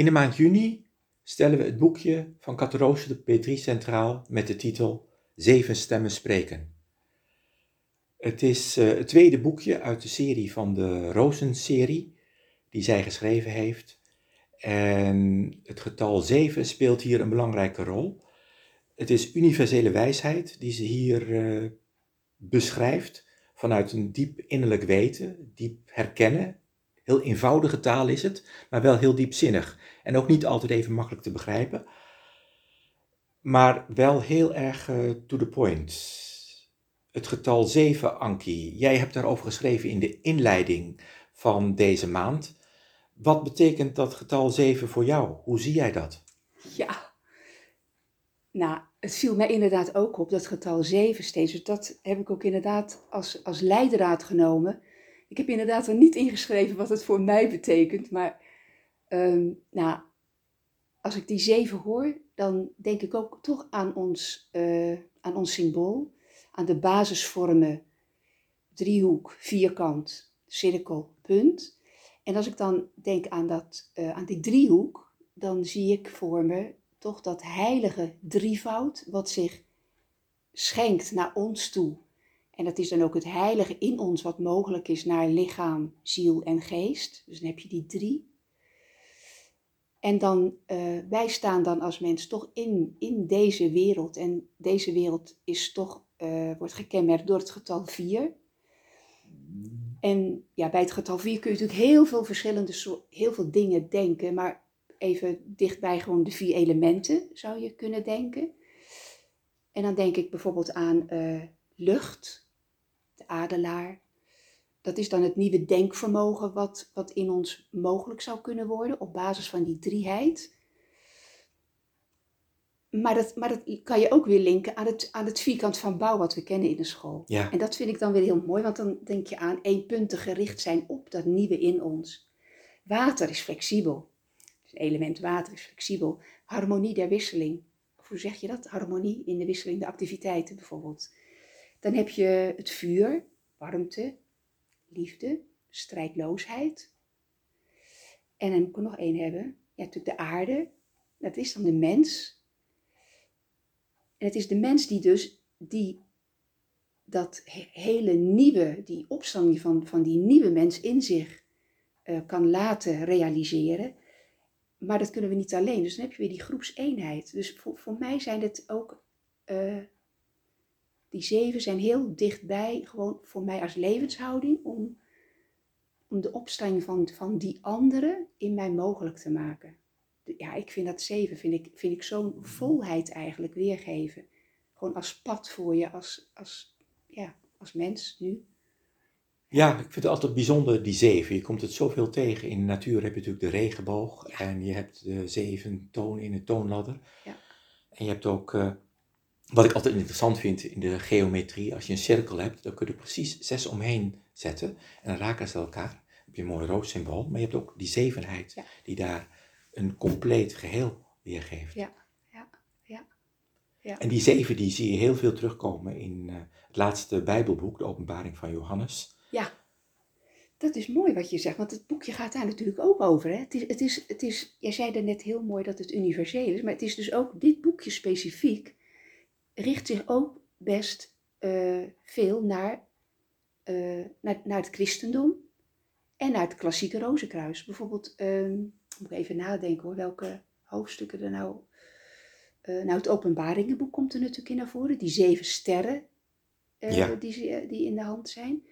In de maand juni stellen we het boekje van Cateroosje de Petrie centraal met de titel Zeven stemmen spreken. Het is uh, het tweede boekje uit de serie van de Rozen-serie die zij geschreven heeft. En het getal 7 speelt hier een belangrijke rol. Het is universele wijsheid die ze hier uh, beschrijft vanuit een diep innerlijk weten, diep herkennen. Heel eenvoudige taal is het, maar wel heel diepzinnig. En ook niet altijd even makkelijk te begrijpen. Maar wel heel erg uh, to the point. Het getal 7, Anki, jij hebt daarover geschreven in de inleiding van deze maand. Wat betekent dat getal 7 voor jou? Hoe zie jij dat? Ja, nou, het viel mij inderdaad ook op, dat getal 7 steeds. Dus dat heb ik ook inderdaad als, als leidraad genomen. Ik heb inderdaad er niet ingeschreven wat het voor mij betekent, maar um, nou, als ik die 7 hoor, dan denk ik ook toch aan ons, uh, aan ons symbool, aan de basisvormen driehoek, vierkant, cirkel, punt. En als ik dan denk aan, dat, uh, aan die driehoek, dan zie ik voor me toch dat heilige drievoud wat zich schenkt naar ons toe. En dat is dan ook het heilige in ons wat mogelijk is naar lichaam, ziel en geest. Dus dan heb je die drie. En dan, uh, wij staan dan als mens toch in, in deze wereld. En deze wereld is toch, uh, wordt gekenmerkt door het getal 4. En ja, bij het getal 4 kun je natuurlijk heel veel verschillende heel veel dingen denken. Maar even dichtbij gewoon de vier elementen zou je kunnen denken. En dan denk ik bijvoorbeeld aan uh, lucht, de adelaar. Dat is dan het nieuwe denkvermogen wat, wat in ons mogelijk zou kunnen worden op basis van die drieheid. Maar dat, maar dat kan je ook weer linken aan het, aan het vierkant van bouw wat we kennen in de school. Ja. En dat vind ik dan weer heel mooi, want dan denk je aan één punten gericht zijn op dat nieuwe in ons. Water is flexibel element water is flexibel. Harmonie der wisseling. Of hoe zeg je dat? Harmonie in de wisseling, de activiteiten bijvoorbeeld. Dan heb je het vuur, warmte, liefde, strijdloosheid. En dan moet ik er nog één hebben. Ja, natuurlijk de aarde. Dat is dan de mens. En het is de mens die dus die dat hele nieuwe, die opstanding van, van die nieuwe mens in zich uh, kan laten realiseren. Maar dat kunnen we niet alleen. Dus dan heb je weer die groepseenheid. Dus voor, voor mij zijn het ook. Uh, die zeven zijn heel dichtbij, gewoon voor mij als levenshouding, om, om de opstelling van, van die anderen in mij mogelijk te maken. Ja, ik vind dat zeven, vind ik, vind ik zo'n volheid eigenlijk weergeven. Gewoon als pad voor je, als, als, ja, als mens nu. Ja, ik vind het altijd bijzonder, die zeven. Je komt het zoveel tegen. In de natuur heb je natuurlijk de regenboog en je hebt de zeven tonen in de toonladder. Ja. En je hebt ook, uh, wat ik altijd interessant vind in de geometrie, als je een cirkel hebt, dan kun je er precies zes omheen zetten en dan raken ze elkaar. Dan heb je een mooi rood symbool, maar je hebt ook die zevenheid ja. die daar een compleet geheel weergeeft. Ja, ja, ja. ja. En die zeven die zie je heel veel terugkomen in uh, het laatste Bijbelboek, de Openbaring van Johannes. Ja, dat is mooi wat je zegt, want het boekje gaat daar natuurlijk ook over. Hè? Het is, het is, het is, jij zei er net heel mooi dat het universeel is, maar het is dus ook, dit boekje specifiek, richt zich ook best uh, veel naar, uh, naar, naar het christendom en naar het klassieke rozenkruis. Bijvoorbeeld, um, moet ik even nadenken hoor, welke hoofdstukken er nou... Uh, nou, het openbaringenboek komt er natuurlijk in naar voren, die zeven sterren Ja. die, die in de hand zijn.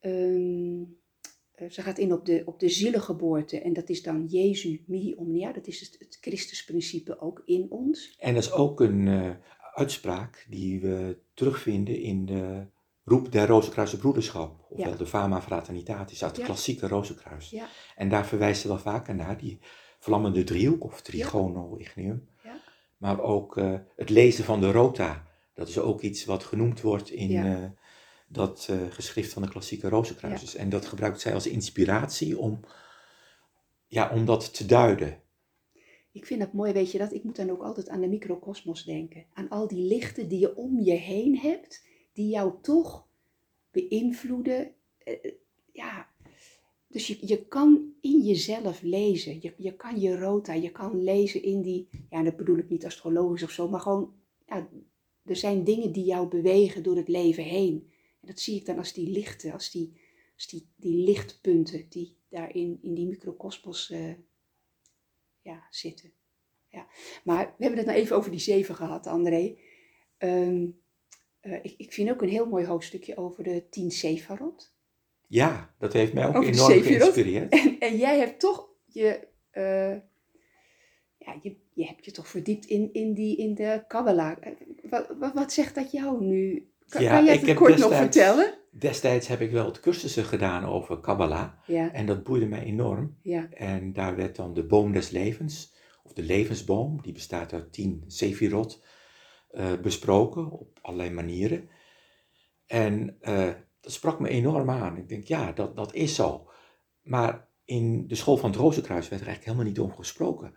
Um, ze gaat in op de, op de zielengeboorte en dat is dan Jezu mihi omnia, dat is het, het Christusprincipe ook in ons. En dat is ook een uitspraak die we terugvinden in de roep der Rozenkruise Broederschap, ofwel Ja. de Fama Fraternitatis uit het Ja. klassieke Rozenkruis. Ja, En daar verwijst ze wel vaker naar, die vlammende driehoek of trigono ignium. Ja. Maar ook eh, het lezen van de rota, dat is ook iets wat genoemd wordt in eh, dat eh, geschrift van de klassieke Rozenkruisers. En dat gebruikt zij als inspiratie om, ja, om dat te duiden. Ik vind dat mooi, weet je dat? Ik moet dan ook altijd aan de microcosmos denken. Aan al die lichten die je om je heen hebt, die jou toch beïnvloeden. Eh, ja, dus je, je kan in jezelf lezen. Je, je kan je rota, je kan lezen in die, ja, dat bedoel ik niet astrologisch of zo, maar gewoon, ja, er zijn dingen die jou bewegen door het leven heen. En dat zie ik dan als die lichten, als die, als die, die lichtpunten die daarin in die microcosmos uh, ja, zitten. Ja. Maar we hebben het nou even over die zeven gehad, André. Um, uh, ik, ik vind ook een heel mooi hoofdstukje over de tien Sefarot. Ja, dat heeft mij ook over enorm geïnspireerd. En, en, jij hebt toch je, uh, ja, je, je hebt je toch verdiept in, in, die, in de Kabbalah. Wat, wat, wat zegt dat jou nu? Kan, ja, kan jij het kort nog vertellen? Destijds heb ik wel het cursussen gedaan over Kabbalah. Ja. En dat boeide mij enorm. Ja. En daar werd dan de boom des levens, of de levensboom, die bestaat uit tien sefirot, uh, besproken op allerlei manieren. En uh, dat sprak me enorm aan. Ik denk, ja, dat, dat is zo. Maar in de school van het Rozenkruis werd er eigenlijk helemaal niet over gesproken.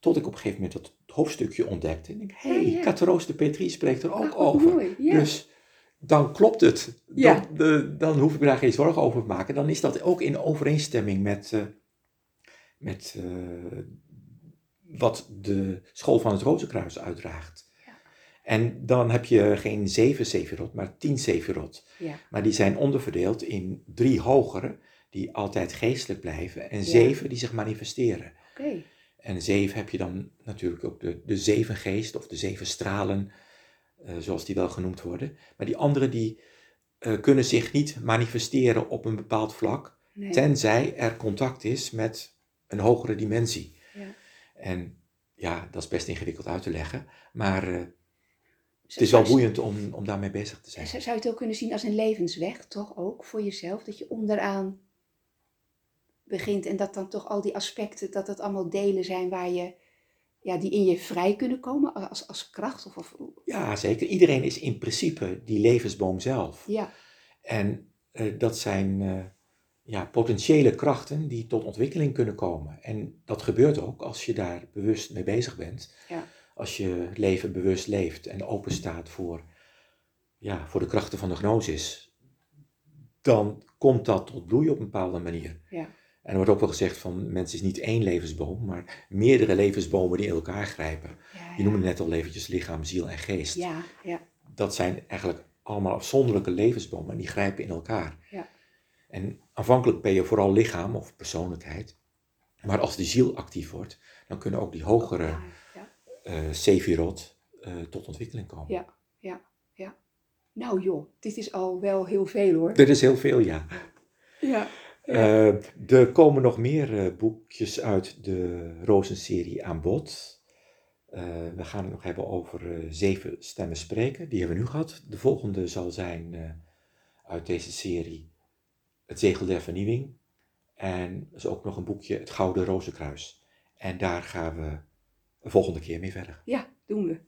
Tot ik op een gegeven moment dat hoofdstukje ontdekte. En ik hé, hey, ja, ja. de Petrie spreekt er ook over. Ja. Dus dan klopt het. Dan, de, dan hoef ik me daar geen zorgen over te maken. Dan is dat ook in overeenstemming met, uh, met uh, wat de school van het Rozenkruis uitdraagt. En dan heb je geen zeven sefirot, maar tien sefirot. Ja. Maar die zijn onderverdeeld in drie hogere, die altijd geestelijk blijven, en zeven die zich manifesteren. Okay. En zeven heb je dan natuurlijk ook de, de zeven geest of de zeven stralen, zoals die wel genoemd worden. Maar die andere die uh, kunnen zich niet manifesteren op een bepaald vlak, nee. tenzij er contact is met een hogere dimensie. Ja. En ja, dat is best ingewikkeld uit te leggen, maar... Uh, het is wel boeiend om, om daarmee bezig te zijn. Zou je het ook kunnen zien als een levensweg, toch ook voor jezelf? Dat je onderaan begint en dat dan toch al die aspecten, dat het allemaal delen zijn waar je, ja, die in je vrij kunnen komen als, als kracht? Of, of... Ja, zeker. Iedereen is in principe die levensboom zelf. Ja. En uh, dat zijn uh, ja, potentiële krachten die tot ontwikkeling kunnen komen. En dat gebeurt ook als je daar bewust mee bezig bent. Ja als je leven bewust leeft en open staat voor, ja, voor de krachten van de gnosis, dan komt dat tot bloei op een bepaalde manier. Ja. En er wordt ook wel gezegd van mensen is niet één levensboom, maar meerdere levensbomen die in elkaar grijpen. Ja, Je noemde net al eventjes lichaam, ziel en geest. Ja, ja. Dat zijn eigenlijk allemaal afzonderlijke levensbomen en die grijpen in elkaar. Ja. En aanvankelijk ben je vooral lichaam of persoonlijkheid. Maar als de ziel actief wordt, dan kunnen ook die hogere uh, Sefirot uh, tot ontwikkeling komen. Ja, ja, ja. Nou joh, dit is al wel heel veel hoor. Dit is heel veel, ja. Ja. Uh, er komen nog meer boekjes uit de Rozenserie aan bod. we gaan het nog hebben over zeven stemmen spreken. Die hebben we nu gehad. De volgende zal zijn uit deze serie Het Zegel der Vernieuwing. En er is ook nog een boekje Het Gouden Rozenkruis. En daar gaan we een volgende keer mee verder. Ja, doen we.